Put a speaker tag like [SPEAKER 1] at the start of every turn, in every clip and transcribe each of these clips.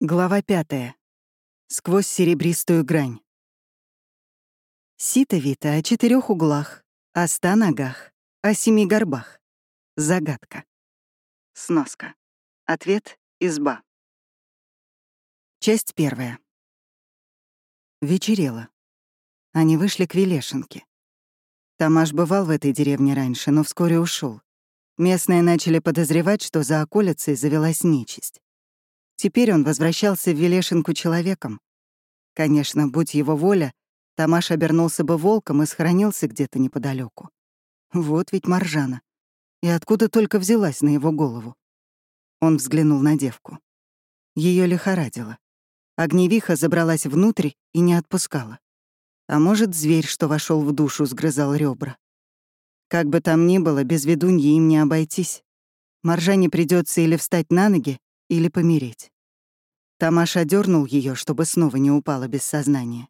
[SPEAKER 1] Глава пятая. Сквозь серебристую грань. Сито вито о четырех углах, о ста ногах, о семи горбах. Загадка. Сноска. Ответ — изба. Часть первая. Вечерело. Они вышли к Велешенке. Тамаш бывал в этой деревне раньше, но вскоре ушел. Местные начали подозревать, что за околицей завелась нечисть. Теперь он возвращался в Велешенку человеком. Конечно, будь его воля, Тамаш обернулся бы волком и схоронился где-то неподалеку. Вот ведь Маржана. И откуда только взялась на его голову? Он взглянул на девку. Ее лихорадило. Огневиха забралась внутрь и не отпускала. А может, зверь, что вошел в душу, сгрызал ребра. Как бы там ни было, без ведуньи им не обойтись. Маржане придется или встать на ноги, или помереть. Тамаш одернул ее, чтобы снова не упала без сознания.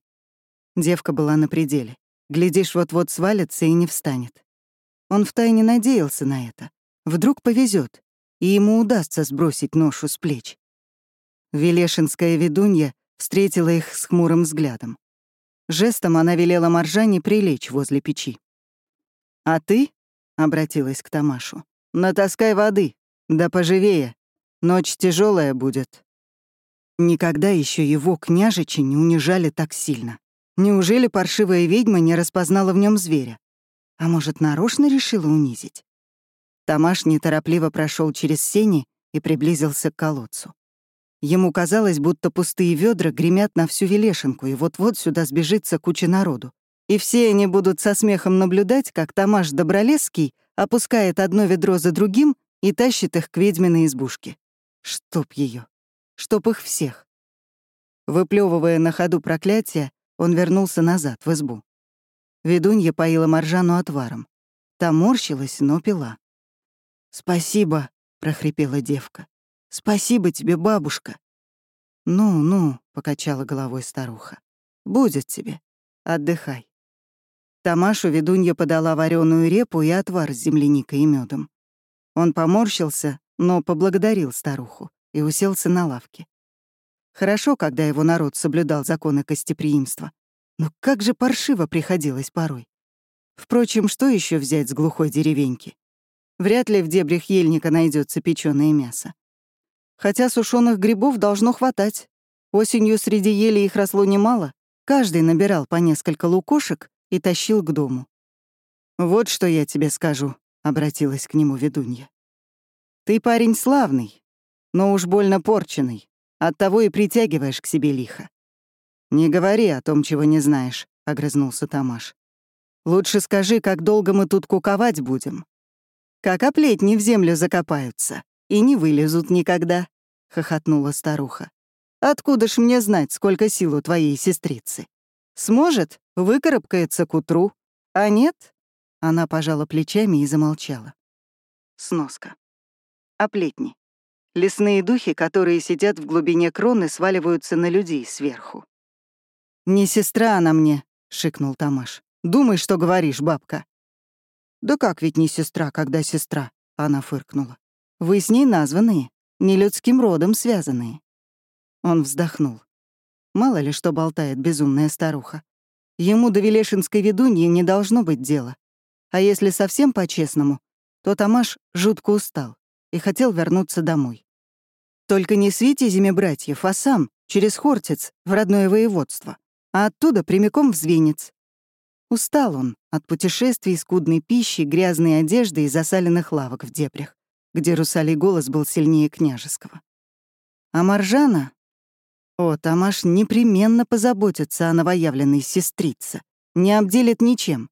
[SPEAKER 1] Девка была на пределе. Глядишь, вот-вот свалится и не встанет. Он втайне надеялся на это. Вдруг повезет, и ему удастся сбросить ношу с плеч. Велешинская ведунья встретила их с хмурым взглядом. Жестом она велела Маржане прилечь возле печи. «А ты?» — обратилась к Тамашу. «Натаскай воды, да поживее, Ночь тяжелая будет. Никогда еще его княжичи не унижали так сильно. Неужели паршивая ведьма не распознала в нем зверя? А может, нарочно решила унизить? Тамаш неторопливо прошел через сени и приблизился к колодцу. Ему казалось, будто пустые ведра гремят на всю Велешенку, и вот-вот сюда сбежится куча народу. И все они будут со смехом наблюдать, как Тамаш Добролесский опускает одно ведро за другим и тащит их к ведьминой избушке. Чтоб ее, Чтоб их всех. Выплевывая на ходу проклятие, он вернулся назад, в избу. Ведунья поила Маржану отваром. Та морщилась, но пила. «Спасибо», — прохрипела девка. «Спасибо тебе, бабушка». «Ну-ну», — покачала головой старуха. «Будет тебе. Отдыхай». Тамашу ведунья подала вареную репу и отвар с земляникой и медом. Он поморщился, но поблагодарил старуху и уселся на лавке. Хорошо, когда его народ соблюдал законы гостеприимства. Но как же паршиво приходилось порой. Впрочем, что еще взять с глухой деревеньки? Вряд ли в дебрях ельника найдется печеное мясо. Хотя сушеных грибов должно хватать. Осенью среди ели их росло немало. Каждый набирал по несколько лукошек и тащил к дому. «Вот что я тебе скажу», — обратилась к нему ведунья. Ты парень славный, но уж больно порченый. Оттого и притягиваешь к себе лихо. «Не говори о том, чего не знаешь», — огрызнулся Тамаш. «Лучше скажи, как долго мы тут куковать будем. Как оплетни в землю закопаются и не вылезут никогда», — хохотнула старуха. «Откуда ж мне знать, сколько сил у твоей сестрицы? Сможет, выкарабкается к утру, а нет?» Она пожала плечами и замолчала. Сноска. Оплетни. Лесные духи, которые сидят в глубине кроны, сваливаются на людей сверху. «Не сестра она мне», — шикнул Тамаш. «Думай, что говоришь, бабка». «Да как ведь не сестра, когда сестра?» — она фыркнула. «Вы с ней названные, не людским родом связанные». Он вздохнул. Мало ли что болтает безумная старуха. Ему до Велешинской ведуньи не должно быть дела. А если совсем по-честному, то Тамаш жутко устал и хотел вернуться домой. Только не с Витязями братьев, а сам, через Хортиц, в родное воеводство, а оттуда прямиком в Звенец. Устал он от путешествий, скудной пищи, грязной одежды и засаленных лавок в дебрях, где русалий голос был сильнее княжеского. А Маржана? О, Тамаш непременно позаботится о новоявленной сестрице, не обделит ничем.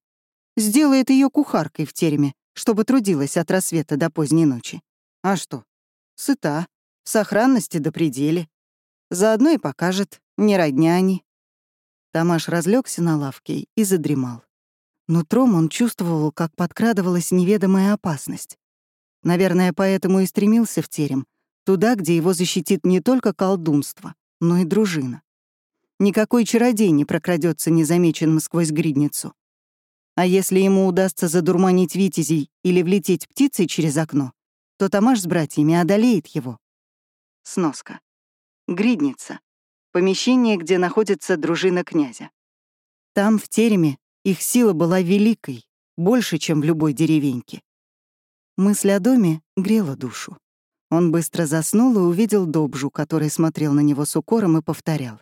[SPEAKER 1] Сделает ее кухаркой в тереме, чтобы трудилась от рассвета до поздней ночи. А что? Сыта, в сохранности до пределе. Заодно и покажет, не родня они. Тамаш разлегся на лавке и задремал. Нутром он чувствовал, как подкрадывалась неведомая опасность. Наверное, поэтому и стремился в терем, туда, где его защитит не только колдунство, но и дружина. Никакой чародей не прокрадется незамеченным сквозь гридницу. А если ему удастся задурманить витязей или влететь птицей через окно, то Тамаш с братьями одолеет его. Сноска. Гридница — помещение, где находится дружина князя. Там, в тереме, их сила была великой, больше, чем в любой деревеньке. Мысль о доме грела душу. Он быстро заснул и увидел Добжу, который смотрел на него с укором и повторял.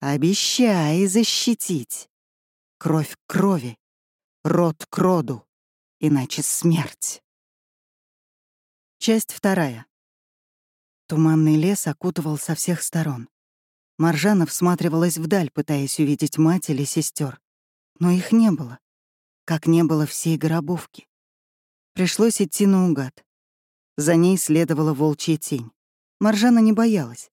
[SPEAKER 1] «Обещай защитить. Кровь к крови, род к роду, иначе смерть». Часть вторая. Туманный лес окутывал со всех сторон. Маржана всматривалась вдаль, пытаясь увидеть мать или сестер, но их не было, как не было всей Горобовки. Пришлось идти наугад. За ней следовала волчья тень. Маржана не боялась.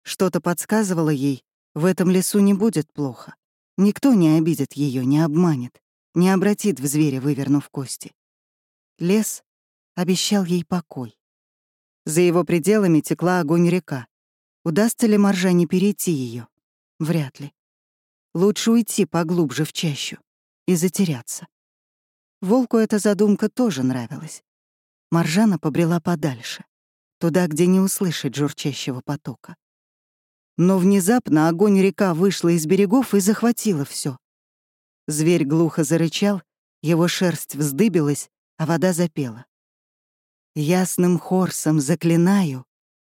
[SPEAKER 1] Что-то подсказывало ей, в этом лесу не будет плохо. Никто не обидит ее, не обманет, не обратит в зверя, вывернув кости. Лес обещал ей покой. За его пределами текла огонь река. Удастся ли Маржане перейти ее? Вряд ли. Лучше уйти поглубже в чащу и затеряться. Волку эта задумка тоже нравилась. Маржана побрела подальше, туда, где не услышать журчащего потока. Но внезапно огонь река вышла из берегов и захватила все. Зверь глухо зарычал, его шерсть вздыбилась, а вода запела. «Ясным хорсом заклинаю,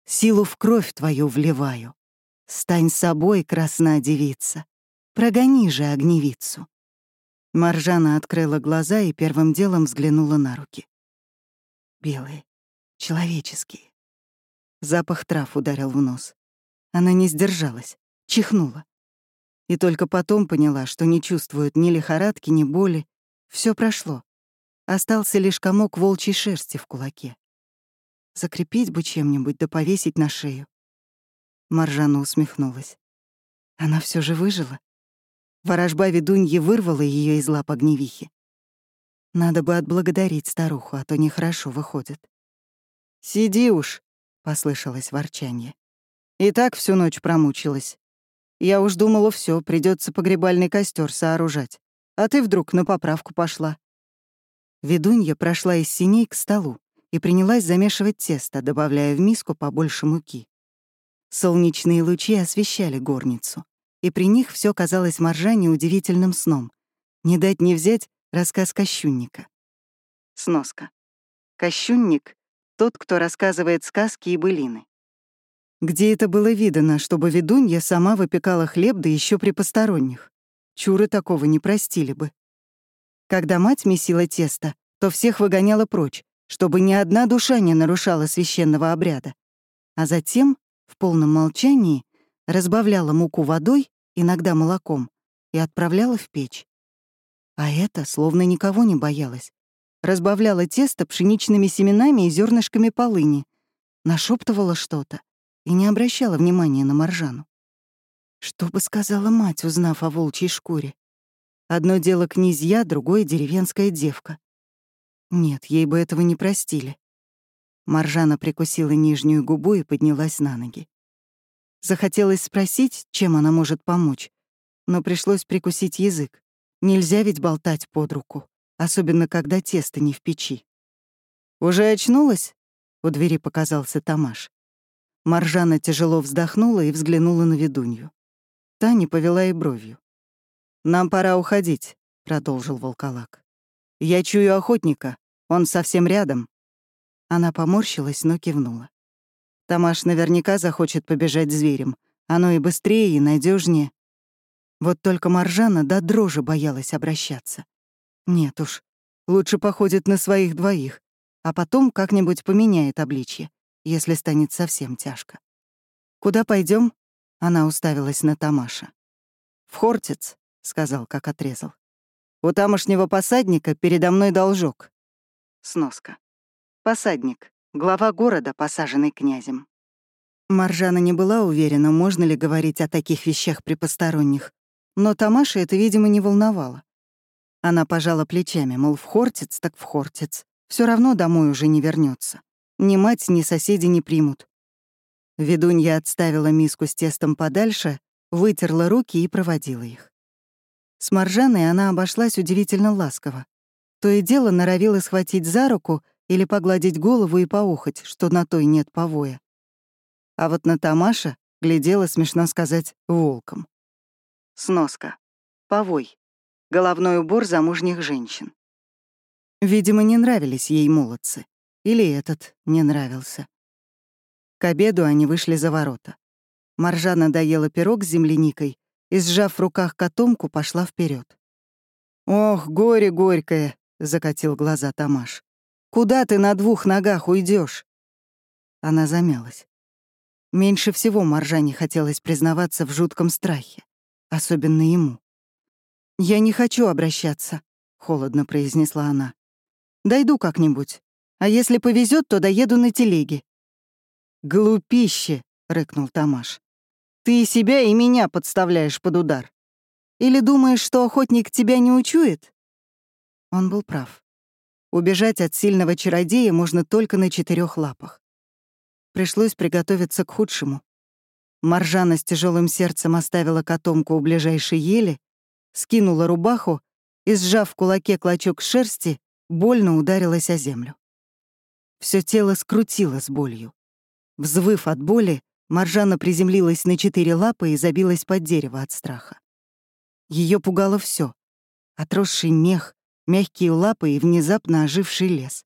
[SPEAKER 1] силу в кровь твою вливаю. Стань собой, красна девица, прогони же огневицу». Маржана открыла глаза и первым делом взглянула на руки белые, человеческие. Запах трав ударил в нос. Она не сдержалась, чихнула. И только потом поняла, что не чувствует ни лихорадки, ни боли. Все прошло. Остался лишь комок волчьей шерсти в кулаке. Закрепить бы чем-нибудь да повесить на шею. Маржана усмехнулась. Она все же выжила. Ворожба ведуньи вырвала ее из лап огневихи. Надо бы отблагодарить старуху, а то нехорошо выходит. «Сиди уж», — послышалось ворчанье. «И так всю ночь промучилась. Я уж думала, все, придется погребальный костер сооружать. А ты вдруг на поправку пошла». Ведунья прошла из синей к столу и принялась замешивать тесто, добавляя в миску побольше муки. Солнечные лучи освещали горницу, и при них все казалось Маржане удивительным сном. Не дать не взять Рассказ Кощунника. Сноска. Кощунник — тот, кто рассказывает сказки и былины. Где это было видано, чтобы ведунья сама выпекала хлеб, да еще при посторонних? Чуры такого не простили бы. Когда мать месила тесто, то всех выгоняла прочь, чтобы ни одна душа не нарушала священного обряда. А затем, в полном молчании, разбавляла муку водой, иногда молоком, и отправляла в печь. А это словно никого не боялась. Разбавляла тесто пшеничными семенами и зернышками полыни, нашептывала что-то и не обращала внимания на Маржану. Что бы сказала мать, узнав о волчьей шкуре? Одно дело князья, другое — деревенская девка. Нет, ей бы этого не простили. Маржана прикусила нижнюю губу и поднялась на ноги. Захотелось спросить, чем она может помочь, но пришлось прикусить язык. Нельзя ведь болтать под руку, особенно когда тесто не в печи. «Уже очнулась?» — у двери показался Тамаш. Маржана тяжело вздохнула и взглянула на ведунью. Таня повела и бровью. «Нам пора уходить», — продолжил волколак. «Я чую охотника, он совсем рядом». Она поморщилась, но кивнула. Тамаш наверняка захочет побежать зверем. Оно и быстрее, и надежнее. Вот только Маржана до дрожи боялась обращаться. Нет уж, лучше походит на своих двоих, а потом как-нибудь поменяет обличье, если станет совсем тяжко. «Куда пойдем? Она уставилась на Тамаша. «В Хортиц», — сказал, как отрезал. «У тамошнего посадника передо мной должок». Сноска. Посадник. Глава города, посаженный князем. Маржана не была уверена, можно ли говорить о таких вещах при посторонних, но Тамаша это, видимо, не волновало. Она пожала плечами, мол, в Хортиц так в Хортиц. Все равно домой уже не вернется. Ни мать, ни соседи не примут. Ведунья отставила миску с тестом подальше, вытерла руки и проводила их. С Маржаной она обошлась удивительно ласково. То и дело норовила схватить за руку или погладить голову и поухать, что на той нет повоя. А вот на Тамаша глядела, смешно сказать, волком. Сноска. Повой. Головной убор замужних женщин. Видимо, не нравились ей молодцы. Или этот не нравился. К обеду они вышли за ворота. Маржана доела пирог с земляникой и, сжав в руках котомку, пошла вперед. «Ох, горе горькое!» — закатил глаза Тамаш. «Куда ты на двух ногах уйдешь? Она замялась. Меньше всего Маржане хотелось признаваться в жутком страхе, особенно ему. «Я не хочу обращаться», — холодно произнесла она. «Дойду как-нибудь. А если повезет, то доеду на телеге». «Глупище!» — рыкнул Тамаш. «Ты и себя, и меня подставляешь под удар. Или думаешь, что охотник тебя не учует?» Он был прав. Убежать от сильного чародея можно только на четырех лапах. Пришлось приготовиться к худшему. Маржана с тяжелым сердцем оставила котомку у ближайшей ели, скинула рубаху и, сжав в кулаке клочок шерсти, больно ударилась о землю. Все тело скрутило с болью. Взвыв от боли, Маржана приземлилась на четыре лапы и забилась под дерево от страха. Ее пугало все: отросший мех, мягкие лапы и внезапно оживший лес.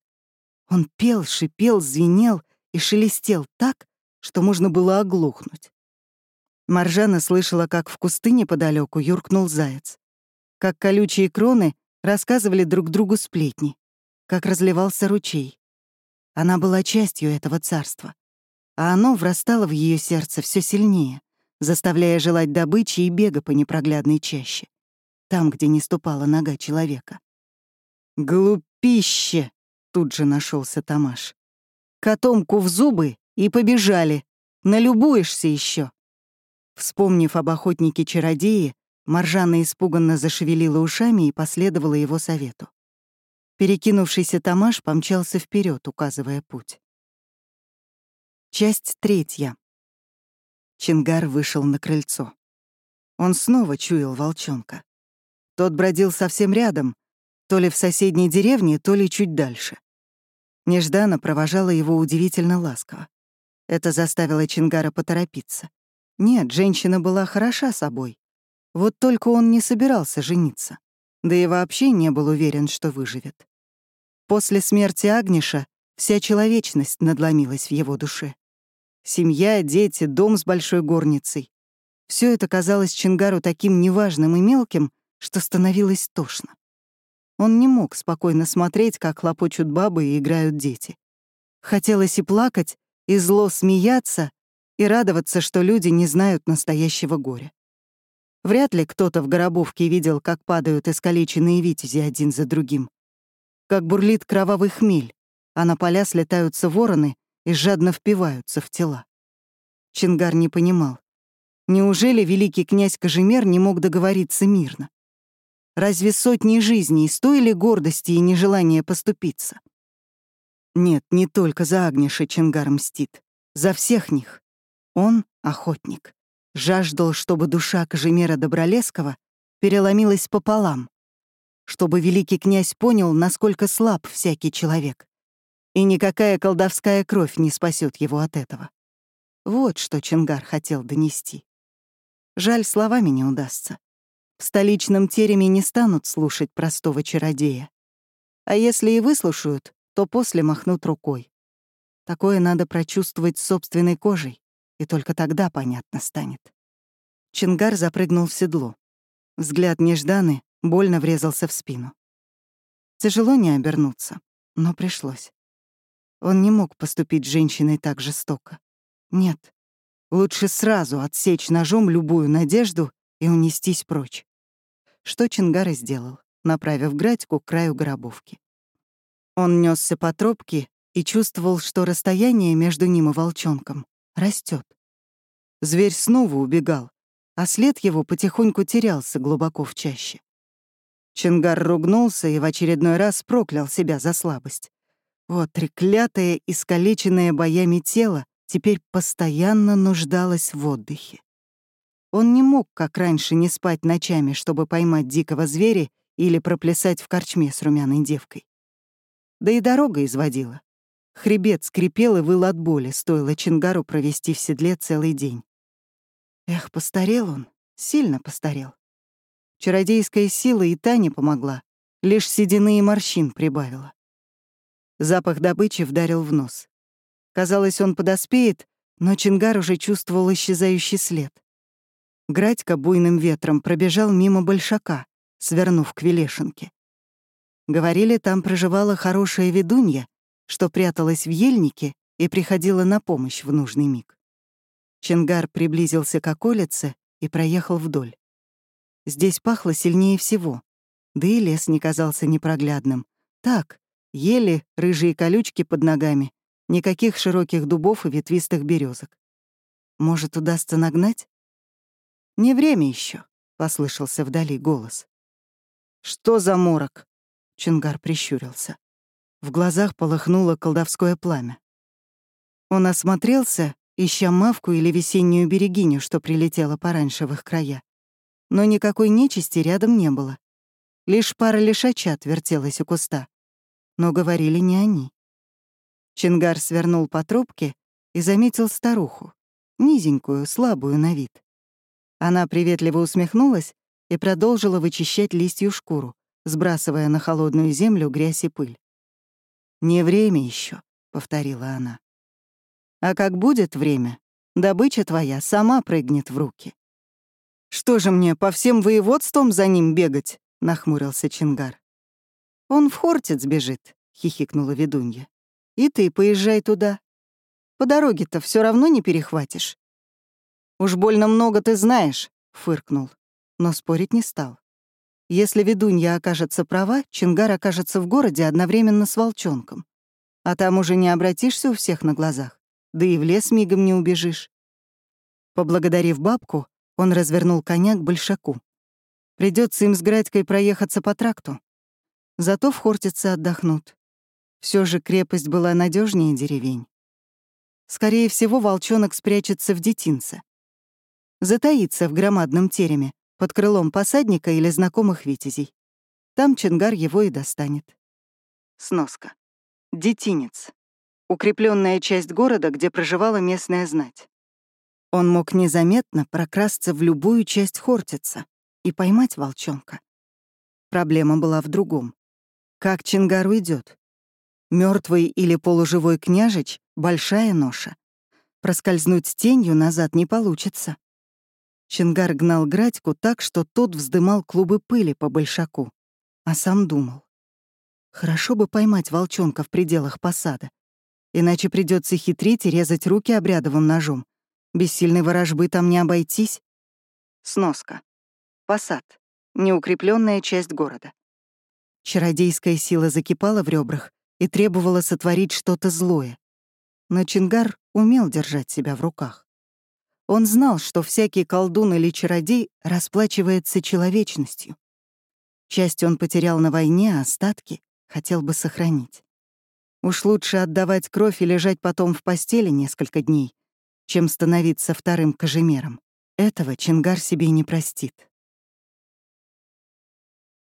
[SPEAKER 1] Он пел, шипел, звенел и шелестел так, что можно было оглохнуть. Маржана слышала, как в кусты неподалеку юркнул заяц, как колючие кроны рассказывали друг другу сплетни, как разливался ручей. Она была частью этого царства, а оно врастало в ее сердце все сильнее, заставляя желать добычи и бега по непроглядной чаще, там, где не ступала нога человека. «Глупище!» — тут же нашелся Тамаш. «Котомку в зубы и побежали. Налюбуешься еще. Вспомнив об охотнике-чародее, Маржана испуганно зашевелила ушами и последовала его совету. Перекинувшийся Тамаш помчался вперед, указывая путь. Часть третья. Чингар вышел на крыльцо. Он снова чуял волчонка. Тот бродил совсем рядом, то ли в соседней деревне, то ли чуть дальше. Неждана провожала его удивительно ласково. Это заставило Чингара поторопиться. Нет, женщина была хороша собой. Вот только он не собирался жениться. Да и вообще не был уверен, что выживет. После смерти Агниша вся человечность надломилась в его душе. Семья, дети, дом с большой горницей. Все это казалось Чингару таким неважным и мелким, что становилось тошно. Он не мог спокойно смотреть, как хлопочут бабы и играют дети. Хотелось и плакать, и зло смеяться, и радоваться, что люди не знают настоящего горя. Вряд ли кто-то в Горобовке видел, как падают искалеченные витязи один за другим. Как бурлит кровавый хмель, а на поля слетаются вороны, и жадно впиваются в тела. Чингар не понимал. Неужели великий князь Кожемер не мог договориться мирно? Разве сотни жизней стоили гордости и нежелания поступиться? Нет, не только за Агниша Чингар мстит. За всех них. Он — охотник. Жаждал, чтобы душа Кожемера Добролесского переломилась пополам, чтобы великий князь понял, насколько слаб всякий человек и никакая колдовская кровь не спасет его от этого. Вот что Чингар хотел донести. Жаль, словами не удастся. В столичном тереме не станут слушать простого чародея. А если и выслушают, то после махнут рукой. Такое надо прочувствовать собственной кожей, и только тогда понятно станет. Чингар запрыгнул в седло. Взгляд нежданы больно врезался в спину. Тяжело не обернуться, но пришлось. Он не мог поступить с женщиной так жестоко. Нет. Лучше сразу отсечь ножом любую надежду и унестись прочь. Что Чингар и сделал, направив Градьку к краю гробовки. Он несся по тропке и чувствовал, что расстояние между ним и волчонком растет. Зверь снова убегал, а след его потихоньку терялся глубоко в чаще. Чингар ругнулся и в очередной раз проклял себя за слабость. Вот треклятое, искалеченное боями тело теперь постоянно нуждалось в отдыхе. Он не мог, как раньше, не спать ночами, чтобы поймать дикого зверя или проплясать в корчме с румяной девкой. Да и дорога изводила. Хребет скрипел и выл от боли, стоило Чингару провести в седле целый день. Эх, постарел он, сильно постарел. Чародейская сила и та не помогла, лишь седины и морщин прибавила. Запах добычи вдарил в нос. Казалось, он подоспеет, но Чингар уже чувствовал исчезающий след. Градька буйным ветром пробежал мимо большака, свернув к Велешенке. Говорили, там проживала хорошая ведунья, что пряталась в ельнике и приходила на помощь в нужный миг. Чингар приблизился к околице и проехал вдоль. Здесь пахло сильнее всего, да и лес не казался непроглядным. Так, ели, рыжие колючки под ногами, никаких широких дубов и ветвистых березок. Может, удастся нагнать? Не время еще, послышался вдали голос. Что за морок? Чингар прищурился. В глазах полыхнуло колдовское пламя. Он осмотрелся, ища мавку или весеннюю берегиню, что прилетела пораньше в их края. Но никакой нечисти рядом не было. Лишь пара лишачат вертелась у куста. Но говорили не они. Чингар свернул по трубке и заметил старуху, низенькую, слабую на вид. Она приветливо усмехнулась и продолжила вычищать листью шкуру, сбрасывая на холодную землю грязь и пыль. «Не время еще, повторила она. А как будет время, добыча твоя сама прыгнет в руки. «Что же мне, по всем воеводствам за ним бегать?» — нахмурился Чингар. «Он в Хортиц бежит», — хихикнула ведунья. «И ты поезжай туда. По дороге-то все равно не перехватишь». «Уж больно много ты знаешь», — фыркнул, но спорить не стал. Если ведунья окажется права, Чингар окажется в городе одновременно с волчонком. А там уже не обратишься у всех на глазах да и в лес мигом не убежишь. Поблагодарив бабку, он развернул коня к большаку. Придется им с Градькой проехаться по тракту. Зато в Хортице отдохнут. Все же крепость была надежнее деревень. Скорее всего, волчонок спрячется в детинце. Затаится в громадном тереме, под крылом посадника или знакомых витязей. Там Чингар его и достанет. Сноска. Детинец укрепленная часть города, где проживала местная знать. Он мог незаметно прокрасться в любую часть Хортица и поймать волчонка. Проблема была в другом. Как Чингар уйдет? Мертвый или полуживой княжич — большая ноша. Проскользнуть тенью назад не получится. Чингар гнал Градьку так, что тот вздымал клубы пыли по большаку, а сам думал. Хорошо бы поймать волчонка в пределах посада. Иначе придется хитрить и резать руки обрядовым ножом. Без сильной ворожбы там не обойтись. Сноска. Посад. Неукрепленная часть города. Чародейская сила закипала в ребрах и требовала сотворить что-то злое. Но Чингар умел держать себя в руках. Он знал, что всякий колдун или чародей расплачивается человечностью. Часть он потерял на войне, а остатки хотел бы сохранить. Уж лучше отдавать кровь и лежать потом в постели несколько дней, чем становиться вторым кожемером. Этого Чингар себе не простит.